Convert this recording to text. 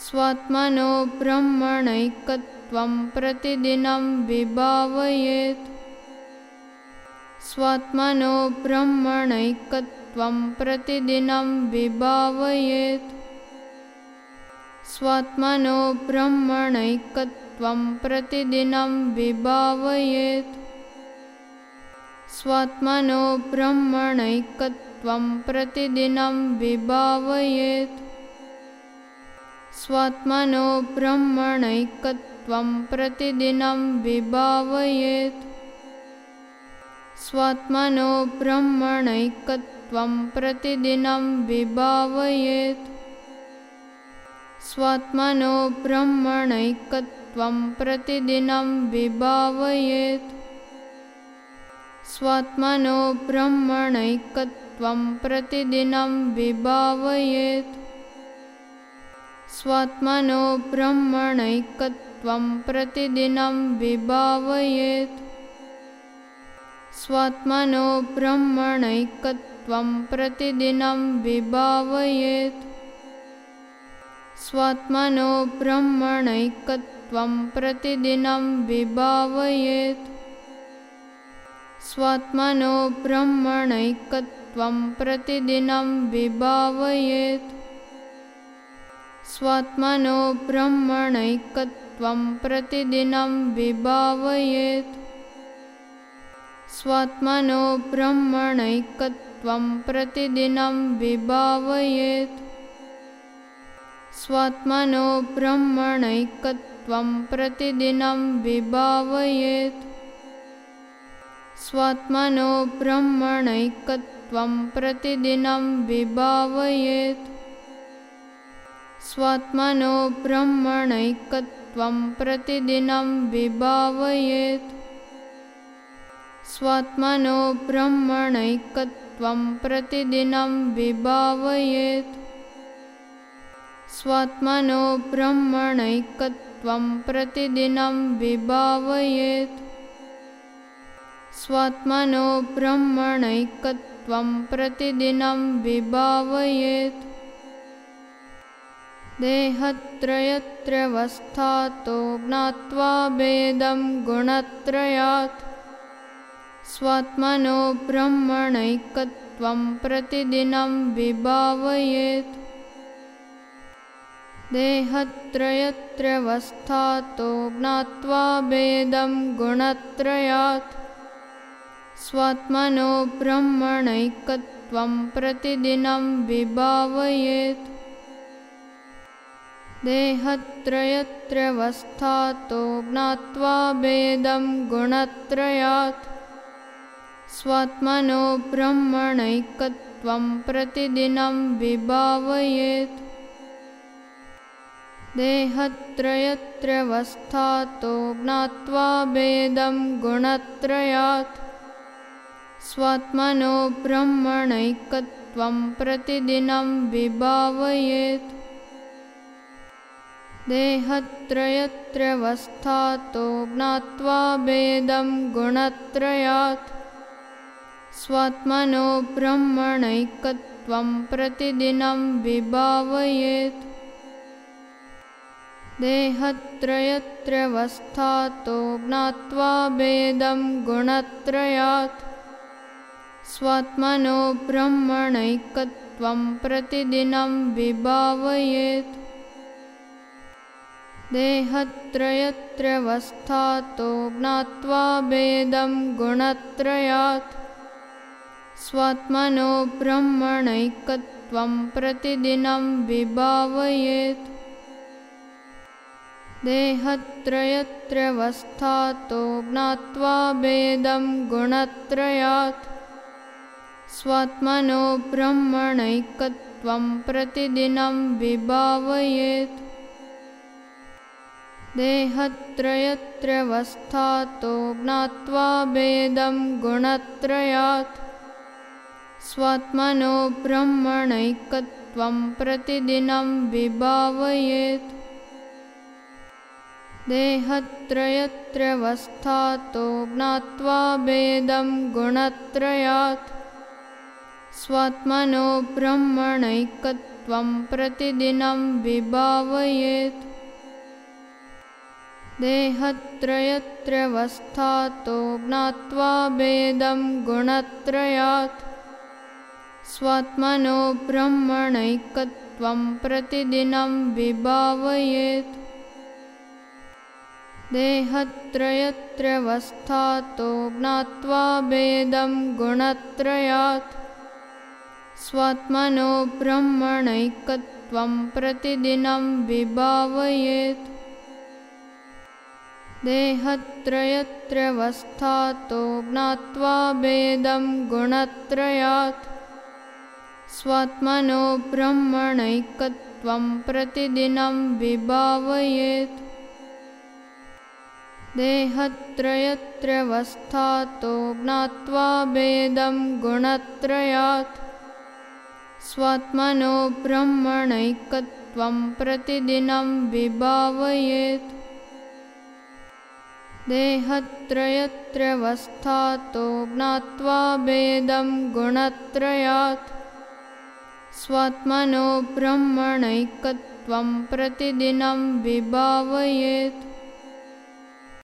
स्वात्मनो ब्रह्मणैकत्वं प्रतिदिनं विभावयेत्। स्वात्मनो ब्रह्मणैकत्वं प्रतिदिनं विभावयेत्। स्वात्मनो ब्रह्मणैकत्वं प्रतिदिनं विभावयेत्। स्वात्मनो ब्रह्मणैकत्वं प्रतिदिनं विभावयेत् स्वात्मनो ब्रह्मणैकत्वं प्रतिदिनं विभावयेत्। स्वात्मनो ब्रह्मणैकत्वं प्रतिदिनं विभावयेत्। स्वात्मनो ब्रह्मणैकत्वं प्रतिदिनं विभावयेत्। स्वात्मनो ब्रह्मणैकत्वं प्रतिदिनं विभावयेत् स्वात्मनो ब्रह्मणैकत्वं प्रतिदिनं विभावयेत्। स्वात्मनो ब्रह्मणैकत्वं प्रतिदिनं विभावयेत्। स्वात्मनो ब्रह्मणैकत्वं प्रतिदिनं विभावयेत्। स्वात्मनो ब्रह्मणैकत्वं प्रतिदिनं विभावयेत् स्वात्मनो ब्रह्मणैकत्वं प्रतिदिनं विभावयेत्। स्वात्मनो ब्रह्मणैकत्वं प्रतिदिनं विभावयेत्। स्वात्मनो ब्रह्मणैकत्वं प्रतिदिनं विभावयेत्। स्वात्मनो ब्रह्मणैकत्वं प्रतिदिनं विभावयेत् स्वात्मनो ब्रह्मणैकत्वं प्रतिदिनं विभावयेत्। स्वात्मनो ब्रह्मणैकत्वं प्रतिदिनं विभावयेत्। स्वात्मनो ब्रह्मणैकत्वं प्रतिदिनं विभावयेत्। स्वात्मनो ब्रह्मणैकत्वं प्रतिदिनं विभावयेत् देहत्रयत्रवस्थातो ज्ञात्वा भेदं गुणत्रयात्। स्वात्मनो ब्रह्मणैकत्वं प्रतिदिनं विभावयेत्। देहत्रयत्रवस्थातो ज्ञात्वा भेदं गुणत्रयात्। स्वात्मनो ब्रह्मणैकत्वं प्रतिदिनं विभावयेत् देहत्रयत्रवस्थातो ज्ञात्वा भेदं गुणत्रयात्। स्वात्मनो ब्रह्मणैकत्वं प्रतिदिनं विभावयेत्। देहत्रयत्रवस्थातो ज्ञात्वा भेदं गुणत्रयात्। स्वात्मनो ब्रह्मणैकत्वं प्रतिदिनं विभावयेत् देहत्रयत्रवस्थातो ज्ञात्वा भेदं गुणत्रयात्। स्वात्मनो ब्रह्मणैकत्वं प्रतिदिनं विभावयेत्। देहत्रयत्रवस्थातो ज्ञात्वा भेदं गुणत्रयात्। स्वात्मनो ब्रह्मणैकत्वं प्रतिदिनं विभावयेत् देहत्रयत्रवस्थातो ज्ञात्वा भेदं गुणत्रयात्। स्वात्मनो ब्रह्मणैकत्वं प्रतिदिनं विभावयेत्। देहत्रयत्रवस्थातो ज्ञात्वा भेदं गुणत्रयात्। स्वात्मनो ब्रह्मणैकत्वं प्रतिदिनं विभावयेत् देहत्रयत्रवस्थातो ज्ञात्वा भेदं गुणत्रयात्। स्वात्मनो ब्रह्मणैकत्वं प्रतिदिनं विभावयेत्। देहत्रयत्रवस्थातो ज्ञात्वा भेदं गुणत्रयात्। स्वात्मनो ब्रह्मणैकत्वं प्रतिदिनं विभावयेत् देहत्रयत्रवस्थातो ज्ञात्वा भेदं गुणत्रयात्। स्वात्मनो ब्रह्मणैकत्वं प्रतिदिनं विभावयेत्। देहत्रयत्रवस्थातो ज्ञात्वा भेदं गुणत्रयात्। स्वात्मनो ब्रह्मणैकत्वं प्रतिदिनं विभावयेत् देहत्रयत्रवस्थातो ज्ञात्वा भेदं गुणत्रयात्। स्वात्मनो ब्रह्मणैकत्वं प्रतिदिनं विभावयेत्। देहत्रयत्रवस्थातो ज्ञात्वा भेदं गुणत्रयात्। स्वात्मनो ब्रह्मणैकत्वं प्रतिदिनं विभावयेत् देहत्रयत्रवस्थातो ज्ञात्वा भेदं गुणत्रयात्। स्वात्मनो ब्रह्मणैकत्वं प्रतिदिनं विभावयेत्